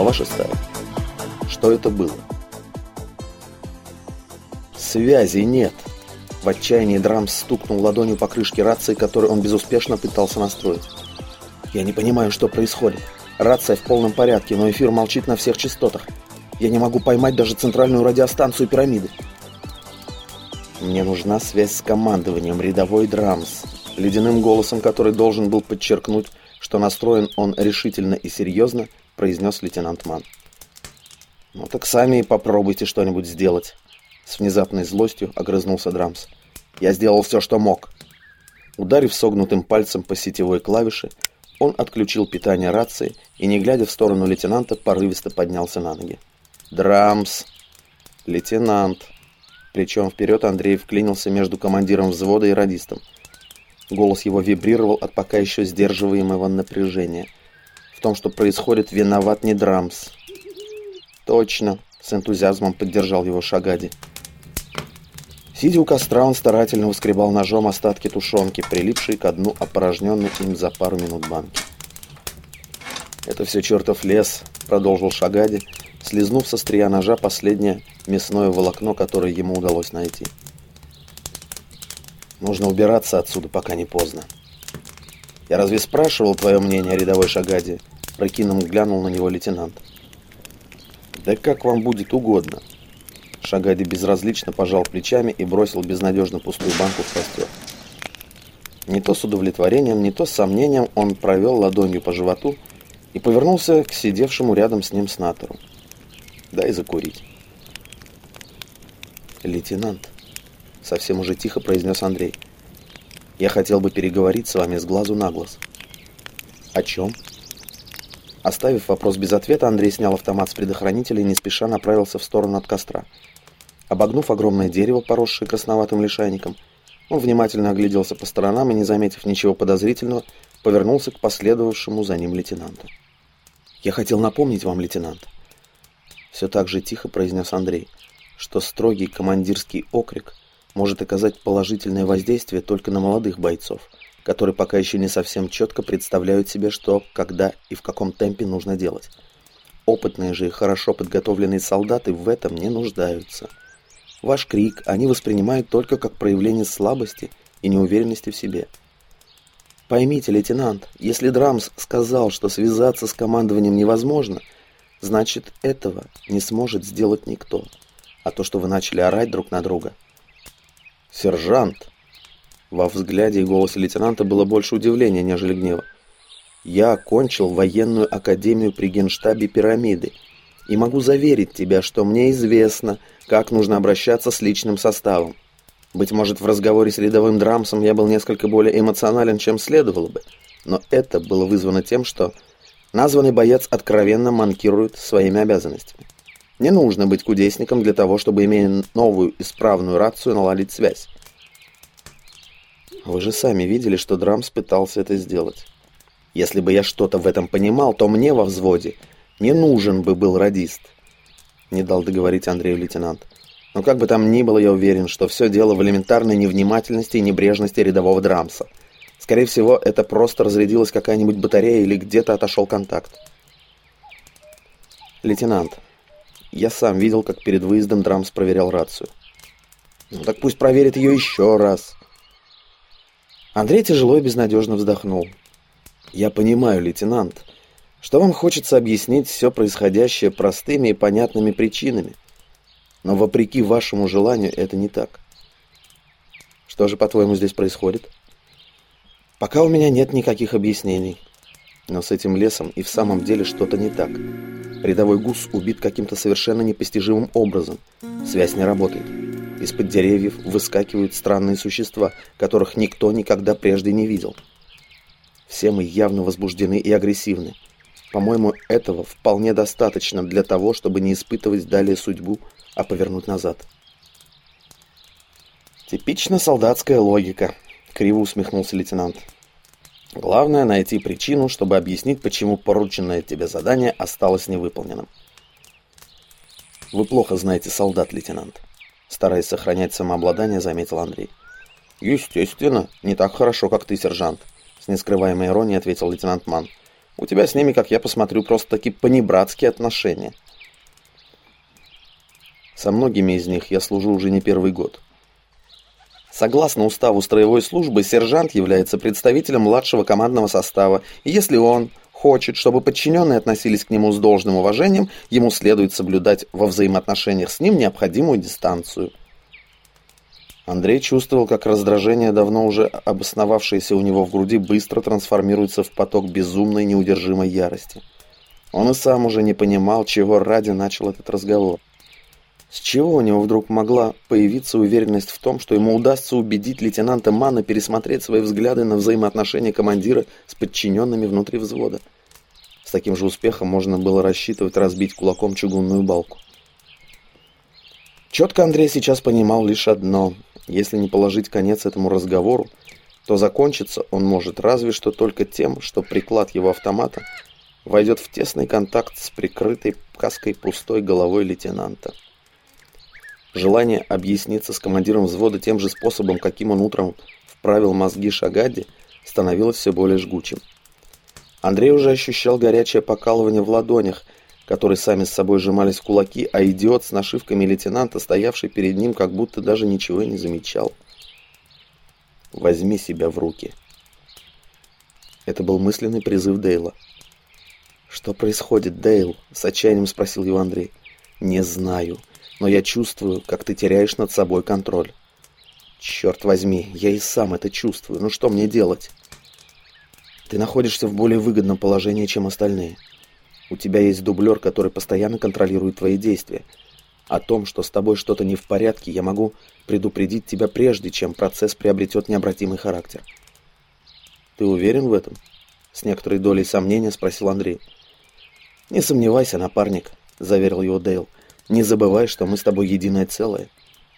Глава шестая. Что это было? Связи нет. В отчаянии Драмс стукнул ладонью по крышке рации, которую он безуспешно пытался настроить. Я не понимаю, что происходит. Рация в полном порядке, но эфир молчит на всех частотах. Я не могу поймать даже центральную радиостанцию пирамиды. Мне нужна связь с командованием рядовой Драмс. Ледяным голосом, который должен был подчеркнуть, что настроен он решительно и серьезно, произнес лейтенант Ман. «Ну так сами и попробуйте что-нибудь сделать». С внезапной злостью огрызнулся Драмс. «Я сделал все, что мог». Ударив согнутым пальцем по сетевой клавише, он отключил питание рации и, не глядя в сторону лейтенанта, порывисто поднялся на ноги. «Драмс!» «Лейтенант!» Плечом вперед Андрей вклинился между командиром взвода и радистом. Голос его вибрировал от пока еще сдерживаемого напряжения. В том, что происходит, виноват не Драмс. «Точно!» — с энтузиазмом поддержал его Шагади. Сидя у костра, он старательно выскребал ножом остатки тушенки, прилипшие к дну опорожненной им за пару минут банки. «Это все чертов лес», — продолжил Шагади, слезнув со стрия ножа последнее мясное волокно, которое ему удалось найти. «Нужно убираться отсюда, пока не поздно». «Я разве спрашивал твое мнение, рядовой Шагади?» Прокином глянул на него лейтенант. «Да как вам будет угодно». Шагади безразлично пожал плечами и бросил безнадежно пустую банку в костер. Не то с удовлетворением, не то с сомнением он провел ладонью по животу и повернулся к сидевшему рядом с ним снатору. «Дай закурить». «Лейтенант», — совсем уже тихо произнес Андрей, — «я хотел бы переговорить с вами с глазу на глаз». «О чем?» Оставив вопрос без ответа, Андрей снял автомат с предохранителя и не спеша направился в сторону от костра. Обогнув огромное дерево, поросшее красноватым лишайником, он внимательно огляделся по сторонам и, не заметив ничего подозрительного, повернулся к последовавшему за ним лейтенанту. «Я хотел напомнить вам, лейтенант», — все так же тихо произнес Андрей, что строгий командирский окрик может оказать положительное воздействие только на молодых бойцов, которые пока еще не совсем четко представляют себе, что, когда и в каком темпе нужно делать. Опытные же и хорошо подготовленные солдаты в этом не нуждаются. Ваш крик они воспринимают только как проявление слабости и неуверенности в себе. Поймите, лейтенант, если Драмс сказал, что связаться с командованием невозможно, значит этого не сможет сделать никто. А то, что вы начали орать друг на друга. Сержант! Во взгляде и голосе лейтенанта было больше удивления, нежели гнева. Я окончил военную академию при генштабе пирамиды и могу заверить тебя, что мне известно, как нужно обращаться с личным составом. Быть может, в разговоре с рядовым Драмсом я был несколько более эмоционален, чем следовало бы, но это было вызвано тем, что названный боец откровенно манкирует своими обязанностями. Не нужно быть кудесником для того, чтобы, имея новую исправную рацию, наладить связь. Вы же сами видели, что Драмс пытался это сделать. Если бы я что-то в этом понимал, то мне во взводе не нужен бы был радист. Не дал договорить Андрею лейтенант. Но как бы там ни было, я уверен, что все дело в элементарной невнимательности и небрежности рядового Драмса. Скорее всего, это просто разрядилась какая-нибудь батарея или где-то отошел контакт. Лейтенант, я сам видел, как перед выездом Драмс проверял рацию. Ну так пусть проверит ее еще раз. Андрей тяжело и безнадежно вздохнул. Я понимаю, лейтенант, что вам хочется объяснить все происходящее простыми и понятными причинами. Но вопреки вашему желанию это не так. Что же, по-твоему, здесь происходит? Пока у меня нет никаких объяснений. Но с этим лесом и в самом деле что-то не так. Рядовой гус убит каким-то совершенно непостижимым образом. Связь не работает. Из-под деревьев выскакивают странные существа, которых никто никогда прежде не видел. Все мы явно возбуждены и агрессивны. По-моему, этого вполне достаточно для того, чтобы не испытывать далее судьбу, а повернуть назад. Типично солдатская логика, криво усмехнулся лейтенант. Главное найти причину, чтобы объяснить, почему порученное тебе задание осталось невыполненным. Вы плохо знаете солдат, лейтенант. Стараясь сохранять самообладание, заметил Андрей. Естественно, не так хорошо, как ты, сержант. С нескрываемой иронией ответил лейтенант Ман. У тебя с ними, как я посмотрю, просто-таки понебратские отношения. Со многими из них я служу уже не первый год. Согласно уставу строевой службы, сержант является представителем младшего командного состава, и если он хочет, чтобы подчиненные относились к нему с должным уважением, ему следует соблюдать во взаимоотношениях с ним необходимую дистанцию. Андрей чувствовал, как раздражение, давно уже обосновавшееся у него в груди, быстро трансформируется в поток безумной неудержимой ярости. Он и сам уже не понимал, чего ради начал этот разговор. С чего у него вдруг могла появиться уверенность в том, что ему удастся убедить лейтенанта Мана пересмотреть свои взгляды на взаимоотношения командира с подчиненными внутри взвода? С таким же успехом можно было рассчитывать разбить кулаком чугунную балку. Четко Андрей сейчас понимал лишь одно. Если не положить конец этому разговору, то закончиться он может разве что только тем, что приклад его автомата войдет в тесный контакт с прикрытой каской пустой головой лейтенанта. Желание объясниться с командиром взвода тем же способом, каким он утром вправил мозги Шагади, становилось все более жгучим. Андрей уже ощущал горячее покалывание в ладонях, которые сами с собой сжимались в кулаки, а идиот с нашивками лейтенанта, стоявший перед ним, как будто даже ничего не замечал. «Возьми себя в руки». Это был мысленный призыв Дейла. «Что происходит, Дейл?» — с отчаянием спросил его Андрей. «Не знаю, но я чувствую, как ты теряешь над собой контроль». «Черт возьми, я и сам это чувствую. Ну что мне делать?» «Ты находишься в более выгодном положении, чем остальные». У тебя есть дублер, который постоянно контролирует твои действия. О том, что с тобой что-то не в порядке, я могу предупредить тебя прежде, чем процесс приобретет необратимый характер. Ты уверен в этом? С некоторой долей сомнения спросил Андрей. Не сомневайся, напарник, заверил его Дейл. Не забывай, что мы с тобой единое целое.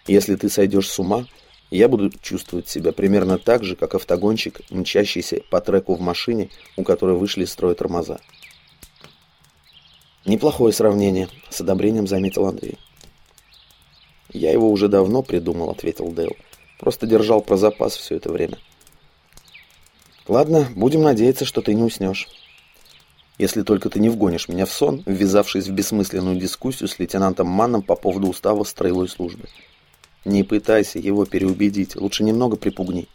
Если ты сойдешь с ума, я буду чувствовать себя примерно так же, как автогонщик, мчащийся по треку в машине, у которой вышли из строя тормоза. Неплохое сравнение, с одобрением заметил Андрей. Я его уже давно придумал, ответил Дэл. Просто держал про запас все это время. Ладно, будем надеяться, что ты не уснешь. Если только ты не вгонишь меня в сон, ввязавшись в бессмысленную дискуссию с лейтенантом Манном по поводу устава строевой службы. Не пытайся его переубедить, лучше немного припугни.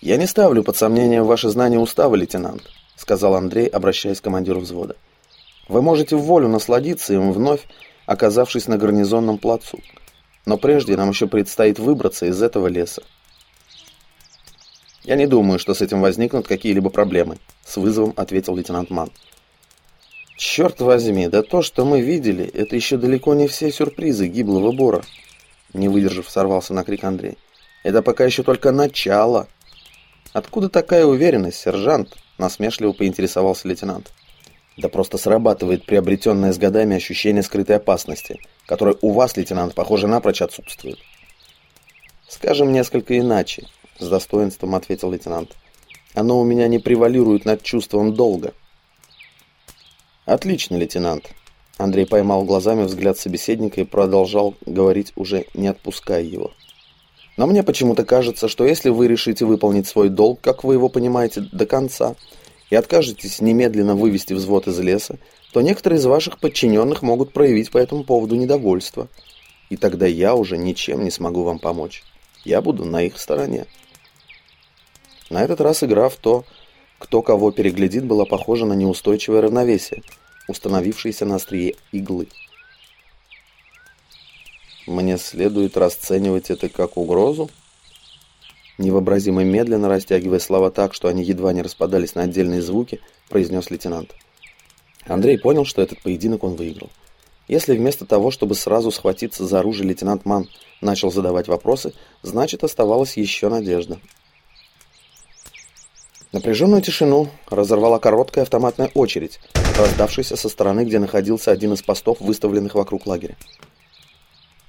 «Я не ставлю под сомнение ваше знание устава, лейтенант», сказал Андрей, обращаясь к командиру взвода. Вы можете в волю насладиться им вновь, оказавшись на гарнизонном плацу. Но прежде нам еще предстоит выбраться из этого леса. «Я не думаю, что с этим возникнут какие-либо проблемы», — с вызовом ответил лейтенант Ман. «Черт возьми, да то, что мы видели, это еще далеко не все сюрпризы гиблого бора», — не выдержав, сорвался на крик Андрей. «Это пока еще только начало». «Откуда такая уверенность, сержант?» — насмешливо поинтересовался лейтенант. Да просто срабатывает приобретенное с годами ощущение скрытой опасности, которое у вас, лейтенант, похоже, напрочь отсутствует. Скажем несколько иначе, с достоинством ответил лейтенант. Оно у меня не превалирует над чувством долга. Отлично, лейтенант. Андрей поймал глазами взгляд собеседника и продолжал говорить, уже не отпуская его. Но мне почему-то кажется, что если вы решите выполнить свой долг, как вы его понимаете, до конца, и откажетесь немедленно вывести взвод из леса, то некоторые из ваших подчиненных могут проявить по этому поводу недовольство. И тогда я уже ничем не смогу вам помочь. Я буду на их стороне. На этот раз игра в то, кто кого переглядит, была похожа на неустойчивое равновесие, установившееся на острие иглы. Мне следует расценивать это как угрозу? Невообразимо медленно растягивая слова так, что они едва не распадались на отдельные звуки, произнес лейтенант. Андрей понял, что этот поединок он выиграл. Если вместо того, чтобы сразу схватиться за оружие, лейтенант Ман начал задавать вопросы, значит оставалась еще надежда. Напряженную тишину разорвала короткая автоматная очередь, раздавшаяся со стороны, где находился один из постов, выставленных вокруг лагеря.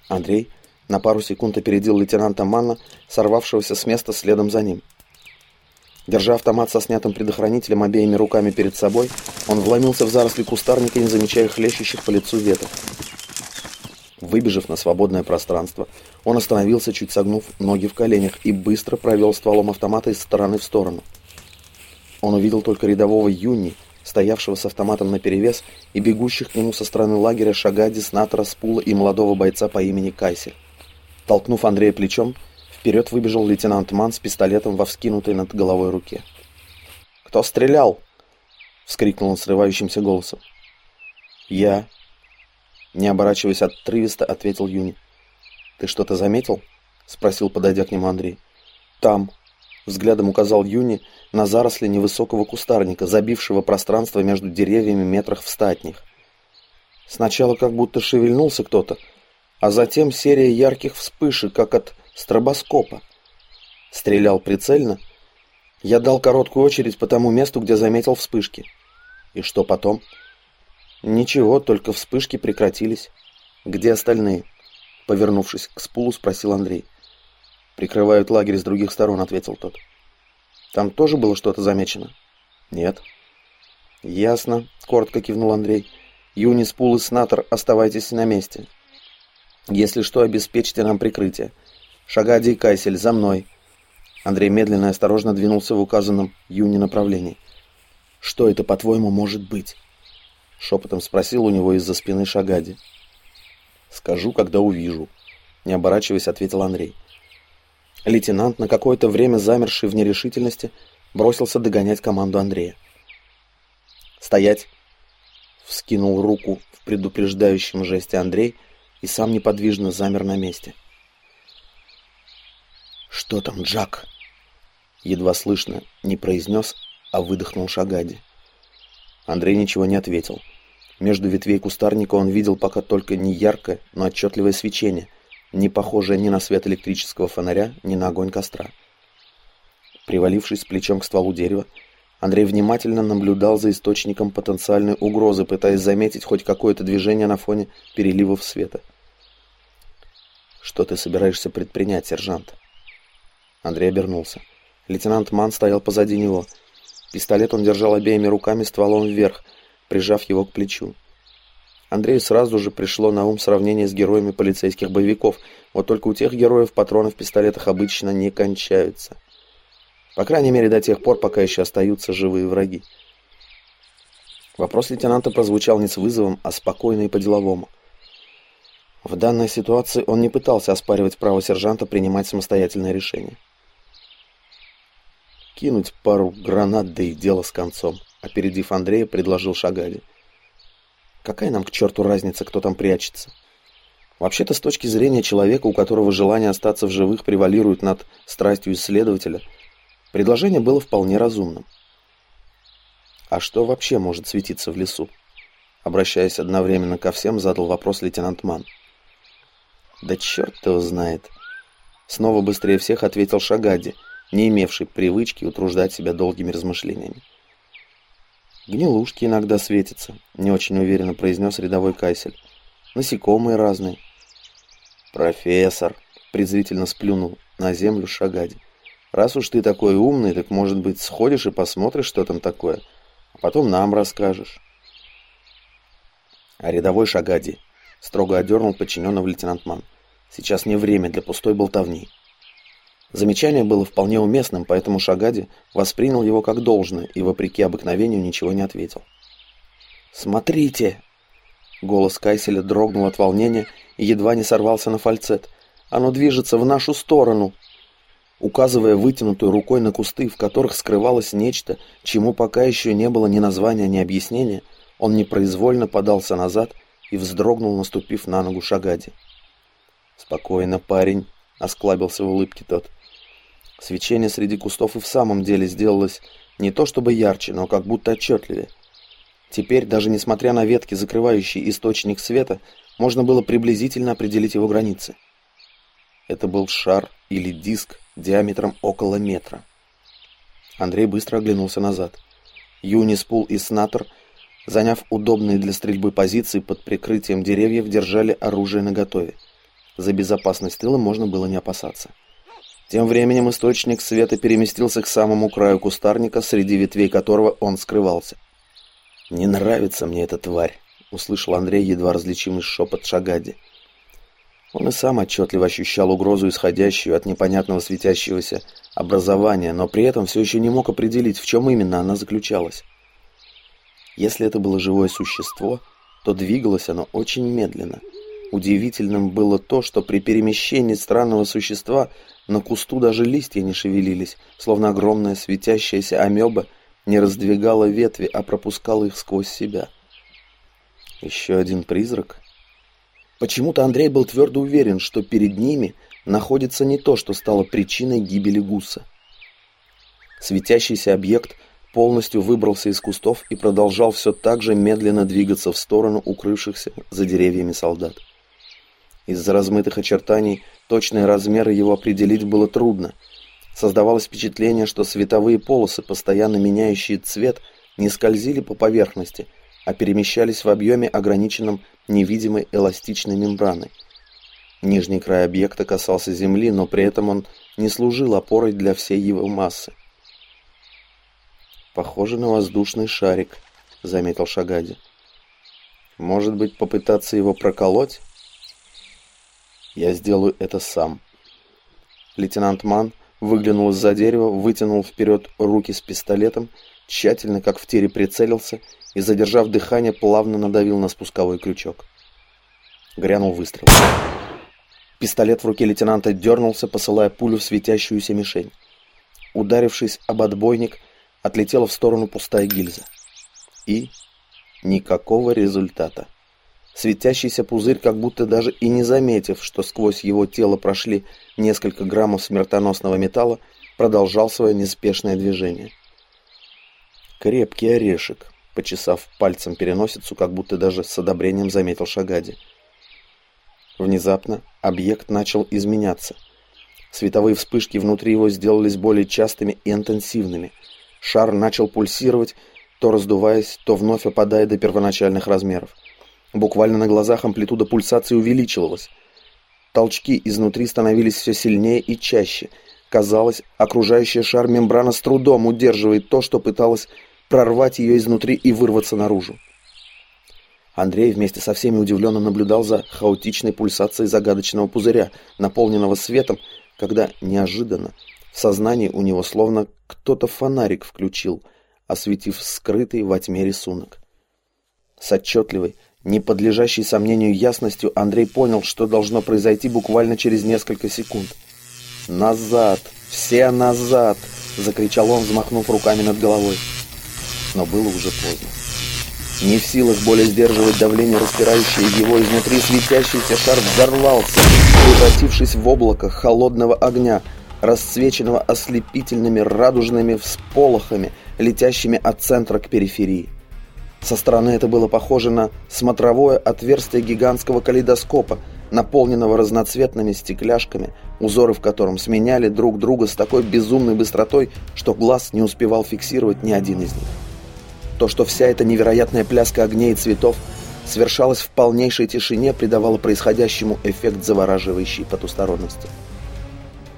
Андрей на пару секунд опередил лейтенанта Манна, сорвавшегося с места следом за ним. Держа автомат со снятым предохранителем обеими руками перед собой, он вломился в заросли кустарника, не замечая хлещущих по лицу веток. Выбежав на свободное пространство, он остановился, чуть согнув ноги в коленях, и быстро провел стволом автомата из стороны в сторону. Он увидел только рядового Юни, стоявшего с автоматом наперевес, и бегущих к нему со стороны лагеря Шагади, Снатора, Спула и молодого бойца по имени Кайсель. Толкнув Андрея плечом, вперед выбежал лейтенант Ман с пистолетом во вскинутой над головой руке. «Кто стрелял?» — вскрикнул он срывающимся голосом. «Я», — не оборачиваясь отрывисто, ответил Юни. «Ты что-то заметил?» — спросил, подойдя к нему Андрей. «Там», — взглядом указал Юни на заросли невысокого кустарника, забившего пространство между деревьями метрах в статних. Сначала как будто шевельнулся кто-то, а затем серия ярких вспышек, как от стробоскопа. Стрелял прицельно. Я дал короткую очередь по тому месту, где заметил вспышки. И что потом? Ничего, только вспышки прекратились. Где остальные? Повернувшись к спулу, спросил Андрей. «Прикрывают лагерь с других сторон», — ответил тот. «Там тоже было что-то замечено?» «Нет». «Ясно», — коротко кивнул Андрей. «Юнис, Пул и Снатор, оставайтесь на месте. Если что, обеспечьте нам прикрытие. Шагади и Кайсель, за мной». Андрей медленно и осторожно двинулся в указанном Юни направлении. «Что это, по-твоему, может быть?» Шепотом спросил у него из-за спины Шагади. «Скажу, когда увижу», — не оборачиваясь, ответил Андрей. Лейтенант, на какое-то время замерший в нерешительности, бросился догонять команду Андрея. «Стоять!» — вскинул руку в предупреждающем жесте Андрей и сам неподвижно замер на месте. «Что там, Джак?» Едва слышно, не произнес, а выдохнул Шагади. Андрей ничего не ответил. Между ветвей кустарника он видел пока только не яркое, но отчетливое свечение, не похожее ни на свет электрического фонаря, ни на огонь костра. Привалившись плечом к стволу дерева, Андрей внимательно наблюдал за источником потенциальной угрозы, пытаясь заметить хоть какое-то движение на фоне переливов света. «Что ты собираешься предпринять, сержант?» Андрей обернулся. Лейтенант Ман стоял позади него. Пистолет он держал обеими руками стволом вверх, прижав его к плечу. Андрею сразу же пришло на ум сравнение с героями полицейских боевиков, вот только у тех героев патроны в пистолетах обычно не кончаются. По крайней мере, до тех пор, пока еще остаются живые враги. Вопрос лейтенанта прозвучал не с вызовом, а спокойно и по-деловому. В данной ситуации он не пытался оспаривать право сержанта принимать самостоятельное решение. Кинуть пару гранат, да и дело с концом, опередив Андрея, предложил Шагади. Какая нам к черту разница, кто там прячется? Вообще-то, с точки зрения человека, у которого желание остаться в живых превалирует над страстью исследователя, предложение было вполне разумным. А что вообще может светиться в лесу? Обращаясь одновременно ко всем, задал вопрос лейтенант Ман. Да черт его знает. Снова быстрее всех ответил Шагади, не имевший привычки утруждать себя долгими размышлениями. «Гнилушки иногда светятся», — не очень уверенно произнес рядовой Кайсель. «Насекомые разные». «Профессор», — презрительно сплюнул на землю Шагади. «Раз уж ты такой умный, так, может быть, сходишь и посмотришь, что там такое, а потом нам расскажешь». А рядовой Шагади строго одернул подчиненного лейтенант Ман. «Сейчас не время для пустой болтовни». Замечание было вполне уместным, поэтому Шагади воспринял его как должное и, вопреки обыкновению, ничего не ответил. «Смотрите!» Голос Кайселя дрогнул от волнения и едва не сорвался на фальцет. «Оно движется в нашу сторону!» Указывая вытянутой рукой на кусты, в которых скрывалось нечто, чему пока еще не было ни названия, ни объяснения, он непроизвольно подался назад и вздрогнул, наступив на ногу Шагади. «Спокойно, парень», — осклабился в улыбке тот. Свечение среди кустов и в самом деле сделалось не то чтобы ярче, но как будто отчетливее. Теперь, даже несмотря на ветки, закрывающие источник света, можно было приблизительно определить его границы. Это был шар или диск диаметром около метра. Андрей быстро оглянулся назад. Юниспул и Снатор, заняв удобные для стрельбы позиции под прикрытием деревьев, держали оружие наготове. За безопасность тыла можно было не опасаться. Тем временем источник света переместился к самому краю кустарника, среди ветвей которого он скрывался. «Не нравится мне эта тварь», — услышал Андрей едва различимый шепот Шагади. Он и сам отчетливо ощущал угрозу, исходящую от непонятного светящегося образования, но при этом все еще не мог определить, в чем именно она заключалась. Если это было живое существо, то двигалось оно очень медленно. Удивительным было то, что при перемещении странного существа на кусту даже листья не шевелились, словно огромная светящаяся амеба не раздвигала ветви, а пропускала их сквозь себя. Еще один призрак? Почему-то Андрей был твердо уверен, что перед ними находится не то, что стало причиной гибели гуса. Светящийся объект полностью выбрался из кустов и продолжал все так же медленно двигаться в сторону укрывшихся за деревьями солдат. Из-за размытых очертаний точные размеры его определить было трудно. Создавалось впечатление, что световые полосы, постоянно меняющие цвет, не скользили по поверхности, а перемещались в объеме, ограниченном невидимой эластичной мембраной. Нижний край объекта касался земли, но при этом он не служил опорой для всей его массы. «Похоже на воздушный шарик», — заметил Шагади. «Может быть, попытаться его проколоть?» «Я сделаю это сам». Лейтенант Ман выглянул из-за дерева, вытянул вперед руки с пистолетом, тщательно, как в тире, прицелился и, задержав дыхание, плавно надавил на спусковой крючок. Грянул выстрел. Пистолет в руке лейтенанта дернулся, посылая пулю в светящуюся мишень. Ударившись об отбойник, отлетела в сторону пустая гильза. И никакого результата. Светящийся пузырь, как будто даже и не заметив, что сквозь его тело прошли несколько граммов смертоносного металла, продолжал свое неспешное движение. Крепкий орешек, почесав пальцем переносицу, как будто даже с одобрением заметил Шагади. Внезапно объект начал изменяться. Световые вспышки внутри его сделались более частыми и интенсивными. Шар начал пульсировать, то раздуваясь, то вновь опадая до первоначальных размеров. Буквально на глазах амплитуда пульсации увеличивалась. Толчки изнутри становились все сильнее и чаще. Казалось, окружающая шар мембрана с трудом удерживает то, что пыталось прорвать ее изнутри и вырваться наружу. Андрей вместе со всеми удивленно наблюдал за хаотичной пульсацией загадочного пузыря, наполненного светом, когда неожиданно в сознании у него словно кто-то фонарик включил, осветив скрытый во тьме рисунок. С отчетливой, не подлежащей сомнению ясностью Андрей понял, что должно произойти буквально через несколько секунд. «Назад! Все назад!» — закричал он, взмахнув руками над головой. Но было уже поздно. Не в силах более сдерживать давление, распирающее его изнутри, светящийся шар взорвался, превратившись в облако холодного огня, расцвеченного ослепительными радужными всполохами, летящими от центра к периферии. Со стороны это было похоже на смотровое отверстие гигантского калейдоскопа, наполненного разноцветными стекляшками, узоры в котором сменяли друг друга с такой безумной быстротой, что глаз не успевал фиксировать ни один из них. То, что вся эта невероятная пляска огней и цветов совершалась в полнейшей тишине, придавало происходящему эффект завораживающей потусторонности.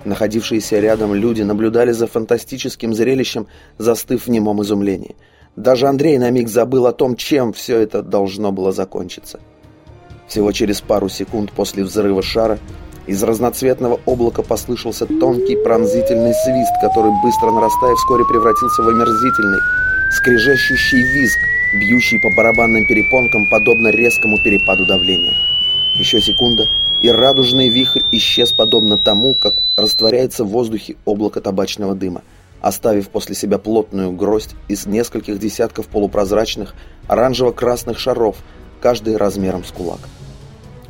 Находившиеся рядом люди наблюдали за фантастическим зрелищем, застыв в немом изумлении. Даже Андрей на миг забыл о том, чем все это должно было закончиться. Всего через пару секунд после взрыва шара из разноцветного облака послышался тонкий пронзительный свист, который, быстро нарастая, вскоре превратился в омерзительный, скрежещущий визг, бьющий по барабанным перепонкам, подобно резкому перепаду давления. Еще секунда, и радужный вихрь исчез подобно тому, как растворяется в воздухе облако табачного дыма, оставив после себя плотную гроздь из нескольких десятков полупрозрачных оранжево-красных шаров, каждый размером с кулак.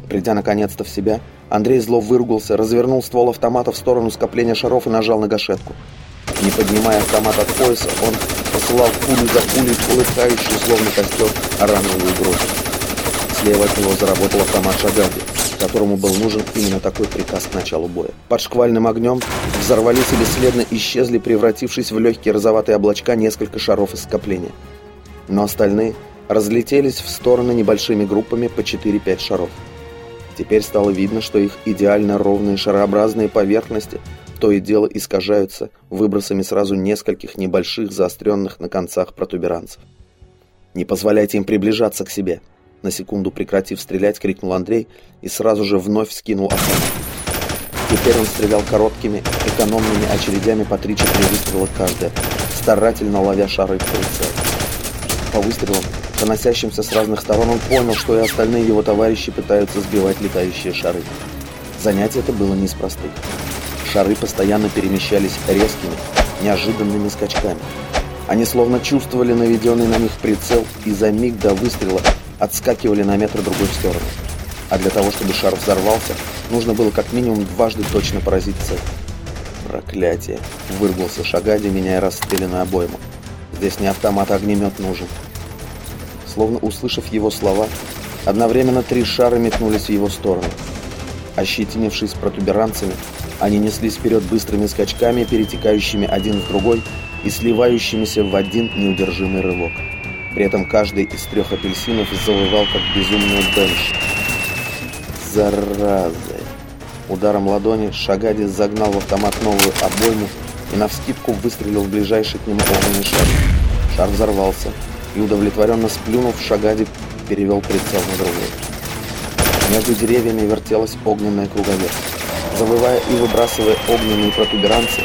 Придя наконец-то в себя, Андрей зло выругался, развернул ствол автомата в сторону скопления шаров и нажал на гашетку. Не поднимая автомат от пояса, он посылал пулю за пулей полыхающий, словно костер, оранжевую угрозу. Слева от него заработал автомат Шагади, которому был нужен именно такой приказ к началу боя. Под шквальным огнем взорвались и бесследно исчезли, превратившись в легкие розоватые облачка несколько шаров из скопления. Но остальные разлетелись в стороны небольшими группами по 4-5 шаров. Теперь стало видно, что их идеально ровные шарообразные поверхности то и дело искажаются выбросами сразу нескольких небольших заостренных на концах протуберанцев. Не позволяйте им приближаться к себе. На секунду прекратив стрелять, крикнул Андрей и сразу же вновь скинул автомат. Теперь он стрелял короткими, экономными очередями по 3-4 выстрела каждая, старательно ловя шары в прицел. По выстрелам, доносящимся с разных сторон, он понял, что и остальные его товарищи пытаются сбивать летающие шары. Занятие это было не из простых. Шары постоянно перемещались резкими, неожиданными скачками. Они словно чувствовали наведенный на них прицел и за миг до выстрела отскакивали на метр другой в сторону. А для того, чтобы шар взорвался, нужно было как минимум дважды точно поразить цель. «Проклятие!» — вырвался Шагади, меняя расстрелянную обойму. «Здесь не автомат, а огнемет нужен». Словно услышав его слова, одновременно три шара метнулись в его сторону. Ощетинившись протуберанцами, они неслись вперед быстрыми скачками, перетекающими один в другой и сливающимися в один неудержимый рывок. При этом каждый из трех апельсинов завывал, как безумный бенш. Заразы! Ударом ладони Шагади загнал в автомат новую обойму и навскидку выстрелил в ближайший к нему огненный шар. Шар взорвался, и удовлетворенно сплюнув, Шагади перевел прицел на другой. Между деревьями вертелась огненная круговерть. Завывая и выбрасывая огненные протуберанцы,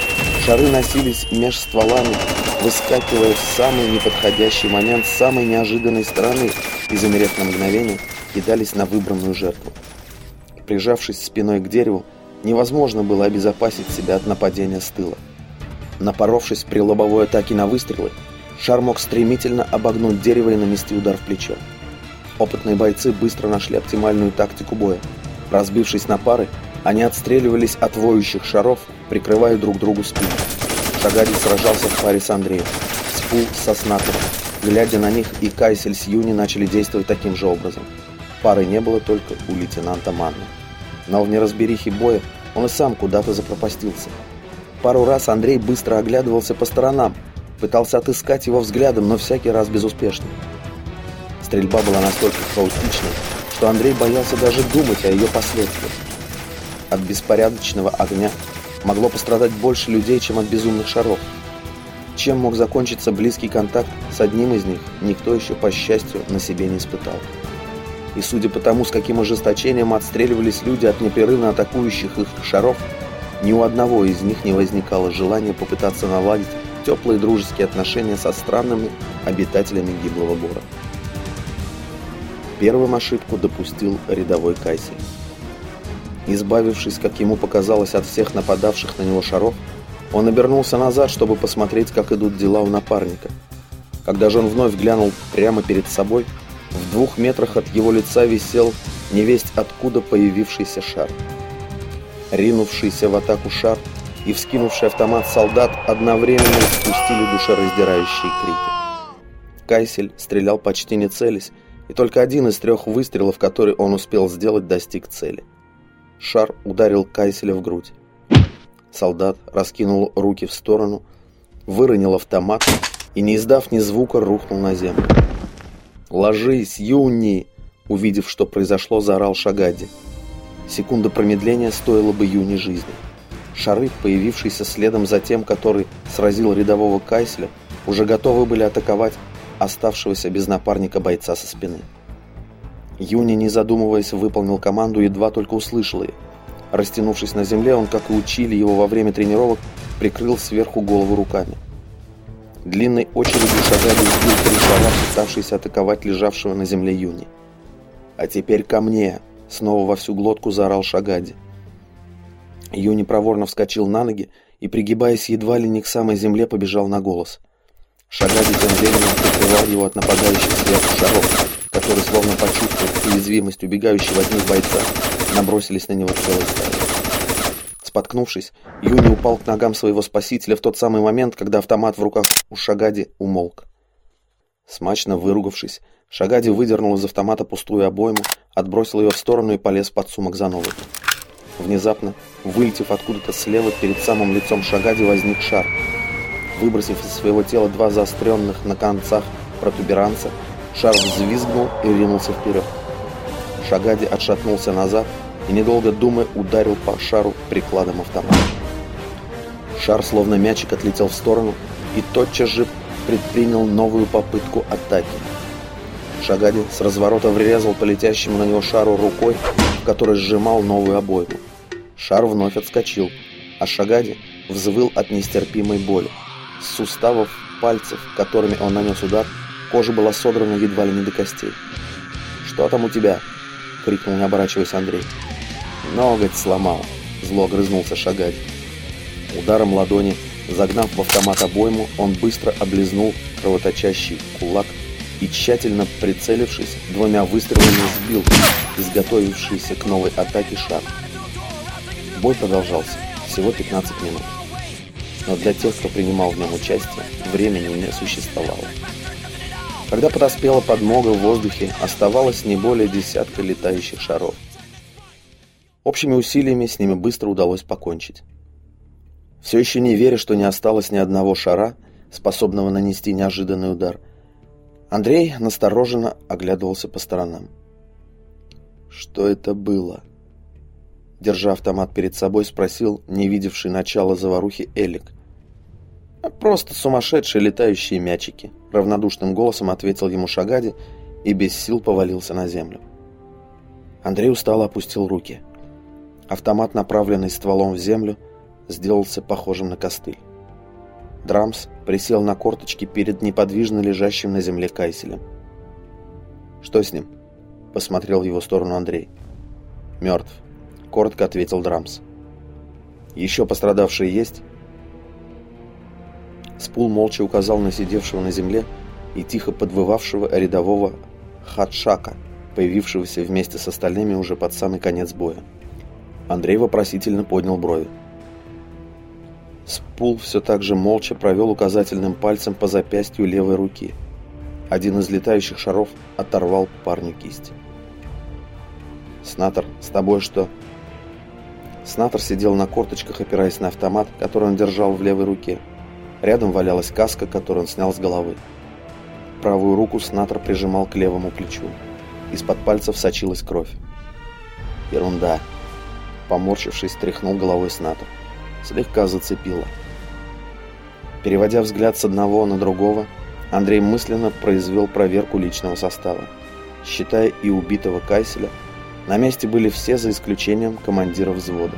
шары носились меж стволами, выскакивая в самый неподходящий момент с самой неожиданной стороны и, замерев на мгновение, кидались на выбранную жертву. Прижавшись спиной к дереву, невозможно было обезопасить себя от нападения с тыла. Напоровшись при лобовой атаке на выстрелы, шар мог стремительно обогнуть дерево и нанести удар в плечо. Опытные бойцы быстро нашли оптимальную тактику боя. Разбившись на пары, они отстреливались от воющих шаров, прикрывая друг другу спину. Шагади сражался в паре с Андреем. Спул со Снатом. Глядя на них, и Кайсель с Юни начали действовать таким же образом. Пары не было только у лейтенанта Манна. Но в неразберихе боя он и сам куда-то запропастился. Пару раз Андрей быстро оглядывался по сторонам, пытался отыскать его взглядом, но всякий раз безуспешно. Стрельба была настолько хаотичной, что Андрей боялся даже думать о ее последствиях. От беспорядочного огня могло пострадать больше людей, чем от безумных шаров. Чем мог закончиться близкий контакт с одним из них, никто еще, по счастью, на себе не испытал. И судя по тому, с каким ожесточением отстреливались люди от непрерывно атакующих их шаров, ни у одного из них не возникало желания попытаться наладить теплые дружеские отношения со странными обитателями гиблого бора. Первым ошибку допустил рядовой Кайсель. Избавившись, как ему показалось, от всех нападавших на него шаров, он обернулся назад, чтобы посмотреть, как идут дела у напарника. Когда же он вновь глянул прямо перед собой, в двух метрах от его лица висел невесть откуда появившийся шар. Ринувшийся в атаку шар и вскинувший автомат солдат одновременно спустили душераздирающие крики. Кайсель стрелял почти не целясь, и только один из трех выстрелов, который он успел сделать, достиг цели. Шар ударил Кайселя в грудь. Солдат раскинул руки в сторону, выронил автомат и, не издав ни звука, рухнул на землю. «Ложись, Юни!» Увидев, что произошло, заорал Шагади. Секунда промедления стоила бы Юни жизни. Шары, появившиеся следом за тем, который сразил рядового Кайселя, уже готовы были атаковать оставшегося без напарника бойца со спины. Юни, не задумываясь, выполнил команду, едва только услышал ее. Растянувшись на земле, он, как и учили его во время тренировок, прикрыл сверху голову руками. Длинной очередью шагали сбил три шара, пытавшиеся атаковать лежавшего на земле Юни. «А теперь ко мне!» — снова во всю глотку заорал Шагади. Юни проворно вскочил на ноги и, пригибаясь едва ли не к самой земле, побежал на голос. Шагади тем временем прикрывал его от нападающих сверху шаров, которые, словно почувствовав уязвимость убегающего от них бойца, набросились на него целой стаей. Споткнувшись, Юни упал к ногам своего спасителя в тот самый момент, когда автомат в руках у Шагади умолк. Смачно выругавшись, Шагади выдернул из автомата пустую обойму, отбросил ее в сторону и полез под сумок за новой. Внезапно, вылетев откуда-то слева, перед самым лицом Шагади возник шар. Выбросив из своего тела два заостренных на концах протуберанца, Шар взвизгнул и ринулся вперед. Шагади отшатнулся назад и, недолго думая, ударил по шару прикладом автомата. Шар, словно мячик, отлетел в сторону и тотчас же предпринял новую попытку атаки. Шагади с разворота врезал по летящему на него шару рукой, в которой сжимал новую обойму. Шар вновь отскочил, а Шагади взвыл от нестерпимой боли. С суставов пальцев, которыми он нанес удар, кожа была содрана едва ли не до костей. «Что там у тебя?» — крикнул, не оборачиваясь Андрей. «Ноготь сломал», — зло огрызнулся Шагади. Ударом ладони, загнав в автомат обойму, он быстро облизнул кровоточащий кулак и, тщательно прицелившись, двумя выстрелами сбил изготовившийся к новой атаке шар. Бой продолжался всего 15 минут. Но для тех, кто принимал в нем участие, времени не существовало. Когда подоспела подмога в воздухе, оставалось не более десятка летающих шаров. Общими усилиями с ними быстро удалось покончить. Все еще не веря, что не осталось ни одного шара, способного нанести неожиданный удар – Андрей настороженно оглядывался по сторонам. «Что это было?» Держа автомат перед собой, спросил не видевший начала заварухи Элик. «А «Просто сумасшедшие летающие мячики», — равнодушным голосом ответил ему Шагади и без сил повалился на землю. Андрей устало опустил руки. Автомат, направленный стволом в землю, сделался похожим на костыль. Драмс присел на корточки перед неподвижно лежащим на земле Кайселем. «Что с ним?» – посмотрел в его сторону Андрей. «Мертв», – коротко ответил Драмс. «Еще пострадавшие есть?» Спул молча указал на сидевшего на земле и тихо подвывавшего рядового Хатшака, появившегося вместе с остальными уже под самый конец боя. Андрей вопросительно поднял брови. Спул все так же молча провел указательным пальцем по запястью левой руки. Один из летающих шаров оторвал парню кисть. «Снатор, с тобой что?» Снатор сидел на корточках, опираясь на автомат, который он держал в левой руке. Рядом валялась каска, которую он снял с головы. Правую руку Снатор прижимал к левому плечу. Из-под пальцев сочилась кровь. «Ерунда!» Поморщившись, тряхнул головой Снатор слегка зацепило. Переводя взгляд с одного на другого, Андрей мысленно произвел проверку личного состава. Считая и убитого Кайселя, на месте были все за исключением командира взвода.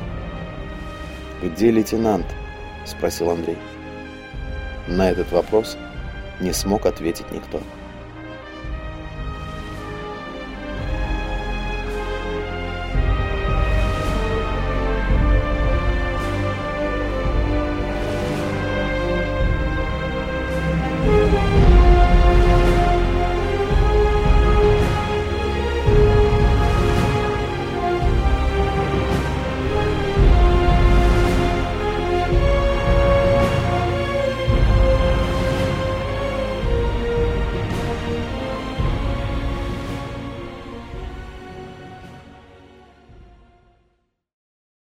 «Где лейтенант?» – спросил Андрей. На этот вопрос не смог ответить никто.